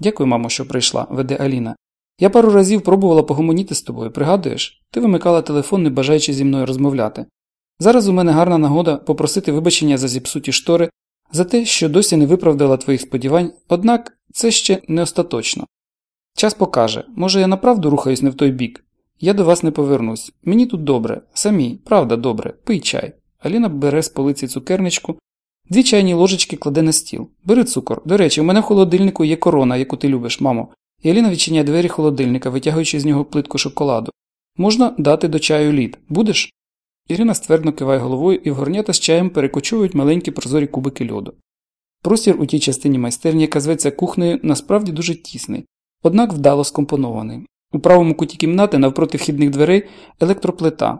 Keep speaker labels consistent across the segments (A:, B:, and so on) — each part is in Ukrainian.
A: Дякую, мамо, що прийшла, веде Аліна. Я пару разів пробувала погомоніти з тобою, пригадуєш? Ти вимикала телефон, не бажаючи зі мною розмовляти. Зараз у мене гарна нагода попросити вибачення за зіпсуті штори, за те, що досі не виправдала твоїх сподівань, однак це ще не остаточно. Час покаже, може я направду рухаюсь не в той бік. Я до вас не повернусь. Мені тут добре, самі, правда, добре, пий чай. Аліна бере з полиці цукерничку, дві чайні ложечки кладе на стіл. Бери цукор. До речі, у мене в холодильнику є корона, яку ти любиш, мамо. І Аліна відчиняє двері холодильника, витягуючи з нього плитку шоколаду. Можна дати до чаю лід. Будеш? Ірина ствердно киває головою і в горнята з чаєм перекочують маленькі прозорі кубики льоду. Простір у тій частині майстерні, яка зветься кухнею, насправді дуже тісний, однак вдало скомпонований. У правому куті кімнати, навпроти вхідних дверей, електроплита.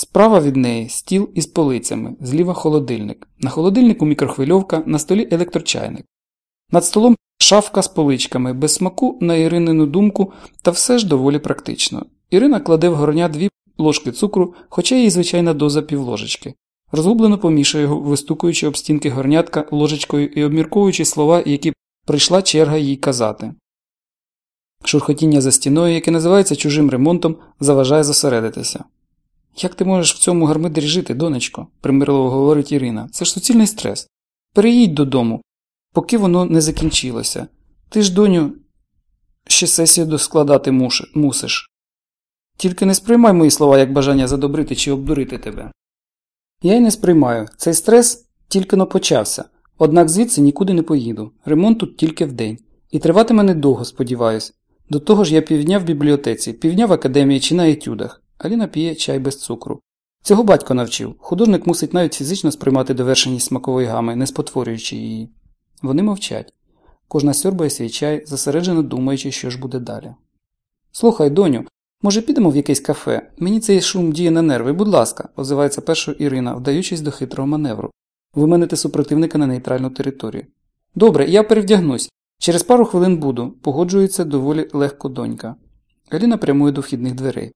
A: Справа від неї стіл із полицями, зліва холодильник. На холодильнику мікрохвильовка, на столі електрочайник. Над столом шафка з поличками, без смаку, на Іринину думку, та все ж доволі практично. Ірина кладе в горня дві ложки цукру, хоча її звичайна доза півложечки. Розгублено помішує його, вистукуючи об стінки горнятка ложечкою і обмірковуючи слова, які прийшла черга їй казати. Шурхотіння за стіною, яке називається чужим ремонтом, заважає зосередитися. Як ти можеш в цьому гармидері жити, донечко? примирливо говорить Ірина. Це ж суцільний стрес. Переїдь додому, поки воно не закінчилося. Ти ж, доню, ще сесію доскладати мусиш. Тільки не сприймай мої слова як бажання задобрити чи обдурити тебе. Я й не сприймаю. Цей стрес тільки но почався, однак звідси нікуди не поїду. Ремонт тут тільки вдень. І триватиме недовго, сподіваюсь. До того ж я півдня в бібліотеці, півдня в академії чи на етюдах. Аліна п'є чай без цукру. Цього батько навчив. Художник мусить навіть фізично сприймати довершеність смакової гами, не спотворюючи її. Вони мовчать. Кожна сьорбає свій чай, зосереджено думаючи, що ж буде далі. Слухай, доню, може, підемо в якесь кафе? Мені цей шум діє на нерви, будь ласка, озивається першою Ірина, вдаючись до хитрого маневру. Виманити супротивника на нейтральну територію. Добре, я перевдягнусь. Через пару хвилин буду, погоджується доволі легко донька. Аліна прямує до вхідних дверей.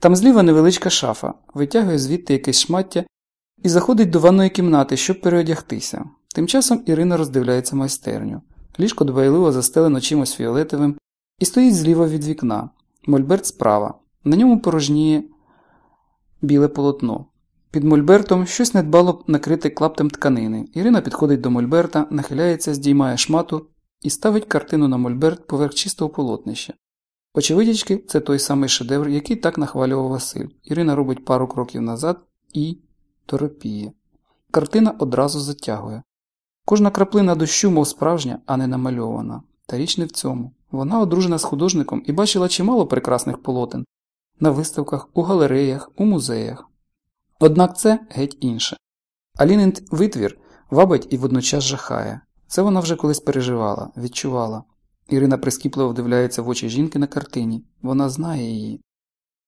A: Там зліва невеличка шафа, витягує звідти якесь шмаття і заходить до ванної кімнати, щоб переодягтися. Тим часом Ірина роздивляється майстерню. Ліжко дбайливо застелено чимось фіолетовим і стоїть зліва від вікна, мольберт справа. На ньому порожніє біле полотно. Під мольбертом щось недбало накрите клаптем тканини. Ірина підходить до мольберта, нахиляється, здіймає шмату і ставить картину на мольберт поверх чистого полотнища. Очевидячки, це той самий шедевр, який так нахвалював Василь. Ірина робить пару кроків назад і торопіє. Картина одразу затягує. Кожна краплина дощу, мов справжня, а не намальована. Та річ не в цьому. Вона одружена з художником і бачила чимало прекрасних полотен на виставках, у галереях, у музеях. Однак це геть інше. Алінин витвір вабить і водночас жахає. Це вона вже колись переживала, відчувала. Ірина прискіпливо вдивляється в очі жінки на картині. Вона знає її.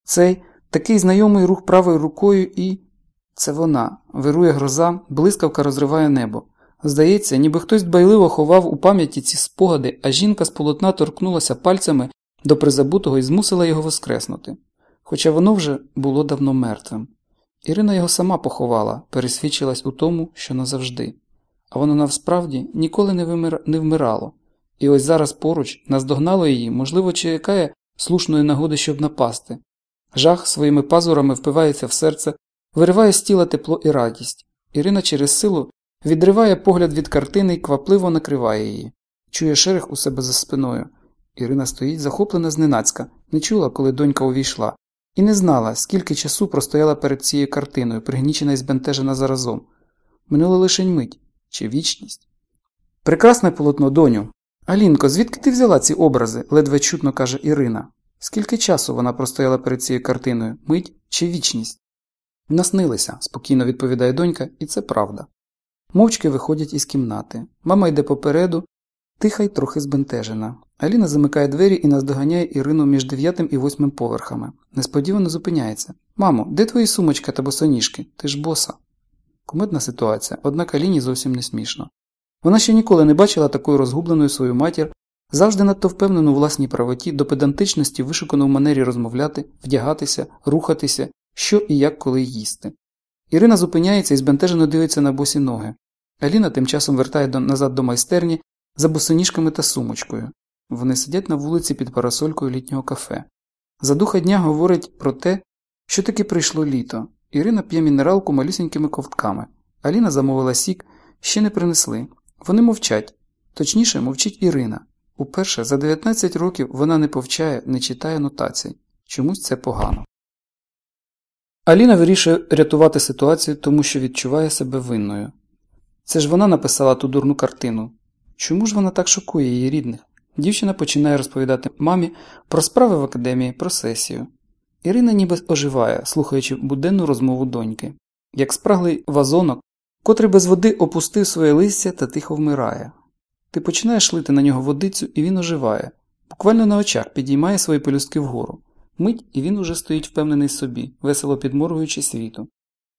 A: Цей такий знайомий рух правою рукою і. Це вона. Вирує гроза, блискавка розриває небо. Здається, ніби хтось дбайливо ховав у пам'яті ці спогади, а жінка з полотна торкнулася пальцями до призабутого і змусила його воскреснути. Хоча воно вже було давно мертвим. Ірина його сама поховала, пересвідчилась у тому, що назавжди. А воно насправді ніколи не, вмирало. І ось зараз поруч наздогнало її, можливо, чекає слушної нагоди, щоб напасти. Жах своїми пазурами впивається в серце, вириває з тіла тепло і радість. Ірина через силу відриває погляд від картини і квапливо накриває її, чує шерех у себе за спиною. Ірина стоїть, захоплена зненацька, не чула, коли донька увійшла, і не знала, скільки часу простояла перед цією картиною, пригнічена і збентежена заразом. Минула лише мить чи вічність. Прекрасне полотно, доню. Алінко, звідки ти взяла ці образи? ледве чутно каже Ірина. Скільки часу вона простояла перед цією картиною, мить чи вічність? Наснилися, спокійно відповідає донька, і це правда. Мовчки виходять із кімнати. Мама йде попереду, тиха й трохи збентежена. Аліна замикає двері і наздоганяє Ірину між дев'ятим і восьмим поверхами. Несподівано зупиняється. Мамо, де твої сумочка та босоніжки? Ти ж боса. Кумедна ситуація, однак Аліні зовсім не смішно. Вона ще ніколи не бачила такою розгубленою свою матір, завжди надто впевнену у власній правоті, до педантичності вишукано в манері розмовляти, вдягатися, рухатися, що і як коли їсти. Ірина зупиняється і збентежено дивиться на босі ноги. Аліна тим часом вертає до, назад до майстерні за босоніжками та сумочкою. Вони сидять на вулиці під парасолькою літнього кафе. Задуха дня говорить про те, що таки прийшло літо. Ірина п'є мінералку малюсенькими ковтками. Аліна замовила сік, ще не принесли. Вони мовчать. Точніше, мовчить Ірина. Уперше за 19 років вона не повчає, не читає нотацій. Чомусь це погано. Аліна вирішує рятувати ситуацію, тому що відчуває себе винною. Це ж вона написала ту дурну картину. Чому ж вона так шокує її рідних? Дівчина починає розповідати мамі про справи в академії, про сесію. Ірина ніби оживає, слухаючи буденну розмову доньки, як спраглий вазонок, котрий без води опустив своє листя та тихо вмирає. Ти починаєш лити на нього водицю, і він оживає, буквально на очах підіймає свої пелюстки вгору. Мить, і він уже стоїть впевнений собі, весело підморгуючи світу.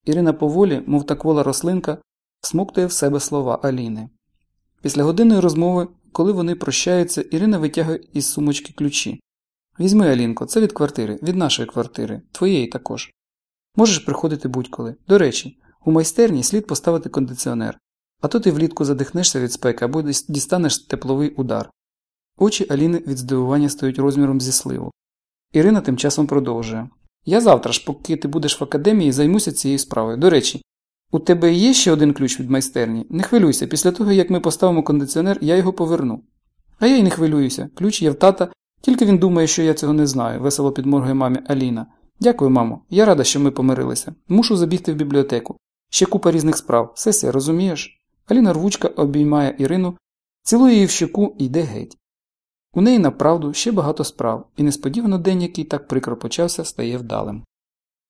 A: Ірина поволі, мов та квола рослинка, смоктує в себе слова Аліни. Після годинної розмови, коли вони прощаються, Ірина витягує із сумочки ключі. Візьми, Алінко, це від квартири, від нашої квартири, твоєї також. Можеш приходити будь-коли. До речі, у майстерні слід поставити кондиціонер, а то ти влітку задихнешся від спеки або дістанеш тепловий удар. Очі Аліни від здивування стають розміром зі сливу. Ірина тим часом продовжує. Я завтра ж, поки ти будеш в академії, займуся цією справою. До речі, у тебе є ще один ключ від майстерні? Не хвилюйся, після того, як ми поставимо кондиціонер, я його поверну. А я й не хвилююся. Ключ є в тата, тільки він думає, що я цього не знаю, весело підморгує мамі Аліна. Дякую, мамо. Я рада, що ми помирилися. Мушу забігти в бібліотеку. Ще купа різних справ. Сесія, розумієш? Аліна рвучка обіймає Ірину, цілує її в щеку і йде геть. У неї направду ще багато справ, і несподівано день, який так прикро почався, стає вдалим.